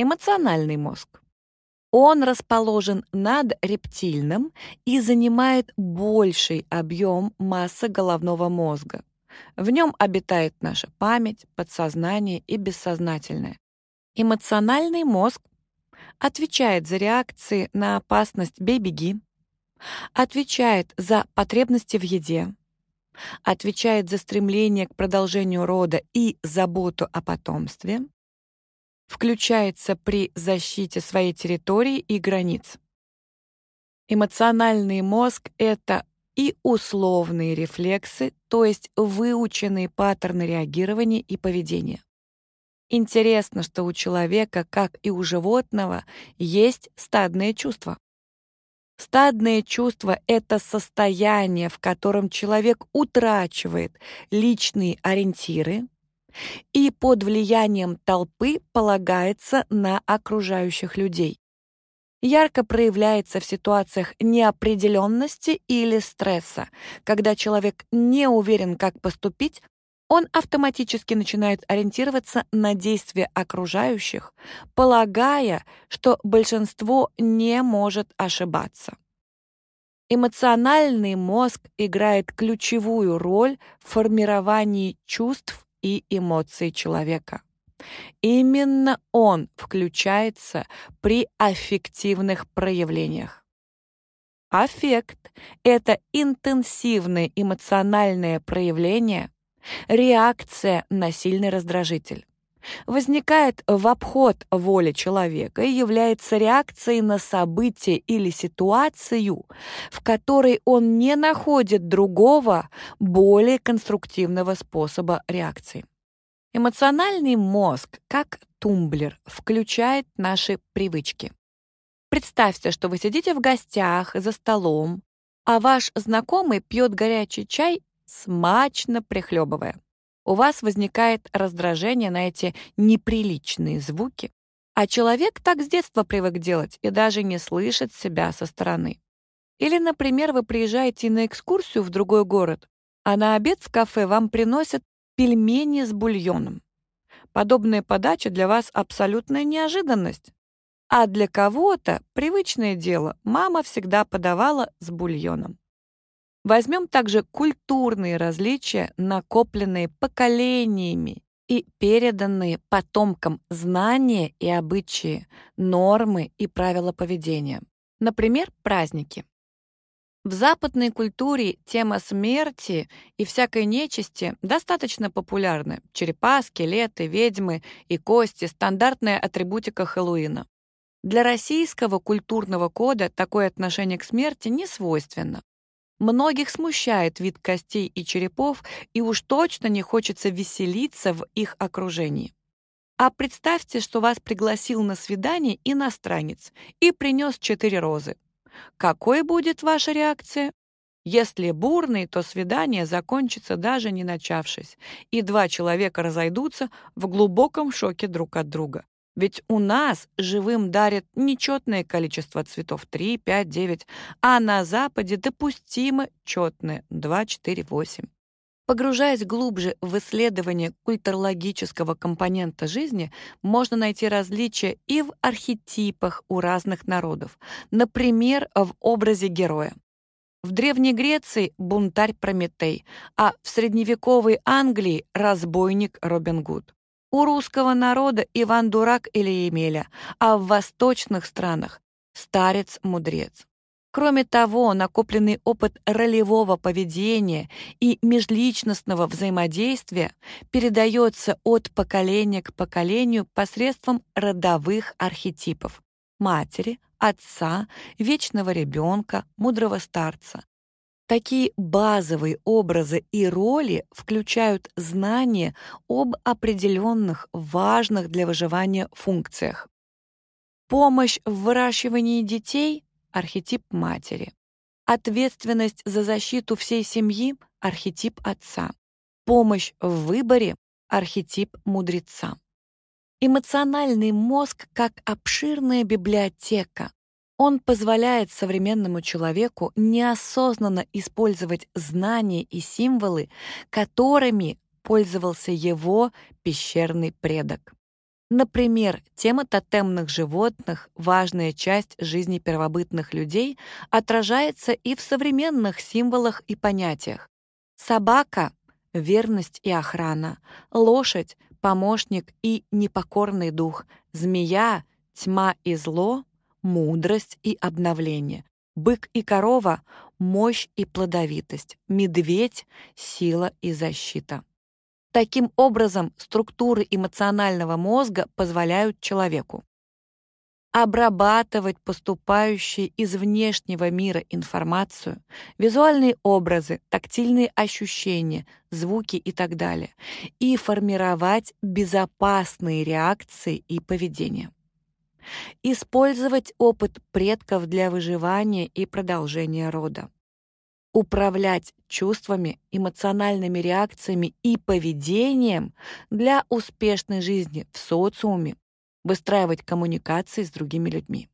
Эмоциональный мозг. Он расположен над рептильным и занимает больший объем массы головного мозга. В нем обитает наша память, подсознание и бессознательное. Эмоциональный мозг отвечает за реакции на опасность «бей-беги», отвечает за потребности в еде, отвечает за стремление к продолжению рода и заботу о потомстве, включается при защите своей территории и границ. Эмоциональный мозг — это и условные рефлексы, то есть выученные паттерны реагирования и поведения. Интересно, что у человека, как и у животного, есть стадное чувство. Стадное чувство — это состояние, в котором человек утрачивает личные ориентиры, и под влиянием толпы полагается на окружающих людей. Ярко проявляется в ситуациях неопределенности или стресса, когда человек не уверен, как поступить, он автоматически начинает ориентироваться на действия окружающих, полагая, что большинство не может ошибаться. Эмоциональный мозг играет ключевую роль в формировании чувств и эмоций человека. Именно он включается при аффективных проявлениях. Аффект — это интенсивное эмоциональное проявление, реакция на сильный раздражитель возникает в обход воли человека и является реакцией на событие или ситуацию, в которой он не находит другого, более конструктивного способа реакции. Эмоциональный мозг, как тумблер, включает наши привычки. Представьте, что вы сидите в гостях за столом, а ваш знакомый пьет горячий чай, смачно прихлебывая у вас возникает раздражение на эти неприличные звуки, а человек так с детства привык делать и даже не слышит себя со стороны. Или, например, вы приезжаете на экскурсию в другой город, а на обед в кафе вам приносят пельмени с бульоном. Подобная подача для вас абсолютная неожиданность. А для кого-то привычное дело мама всегда подавала с бульоном. Возьмем также культурные различия, накопленные поколениями и переданные потомкам знания и обычаи, нормы и правила поведения. Например, праздники. В западной культуре тема смерти и всякой нечисти достаточно популярны. Черепа, скелеты, ведьмы и кости — стандартная атрибутика Хэллоуина. Для российского культурного кода такое отношение к смерти не свойственно. Многих смущает вид костей и черепов, и уж точно не хочется веселиться в их окружении. А представьте, что вас пригласил на свидание иностранец и принес четыре розы. Какой будет ваша реакция? Если бурный, то свидание закончится даже не начавшись, и два человека разойдутся в глубоком шоке друг от друга. Ведь у нас живым дарят нечетное количество цветов 3, 5, 9, а на Западе допустимо четное 2, 4, 8. Погружаясь глубже в исследование культурологического компонента жизни, можно найти различия и в архетипах у разных народов, например, в образе героя. В Древней Греции — бунтарь Прометей, а в средневековой Англии — разбойник Робин Гуд. У русского народа Иван Дурак или Емеля, а в восточных странах — старец-мудрец. Кроме того, накопленный опыт ролевого поведения и межличностного взаимодействия передается от поколения к поколению посредством родовых архетипов — матери, отца, вечного ребенка, мудрого старца. Такие базовые образы и роли включают знания об определенных важных для выживания функциях. Помощь в выращивании детей — архетип матери. Ответственность за защиту всей семьи — архетип отца. Помощь в выборе — архетип мудреца. Эмоциональный мозг как обширная библиотека, он позволяет современному человеку неосознанно использовать знания и символы, которыми пользовался его пещерный предок. Например, тема тотемных животных, важная часть жизни первобытных людей, отражается и в современных символах и понятиях. Собака — верность и охрана, лошадь — помощник и непокорный дух, змея — тьма и зло, мудрость и обновление, бык и корова — мощь и плодовитость, медведь — сила и защита. Таким образом, структуры эмоционального мозга позволяют человеку обрабатывать поступающие из внешнего мира информацию, визуальные образы, тактильные ощущения, звуки и так далее, и формировать безопасные реакции и поведение. Использовать опыт предков для выживания и продолжения рода управлять чувствами, эмоциональными реакциями и поведением для успешной жизни в социуме, выстраивать коммуникации с другими людьми.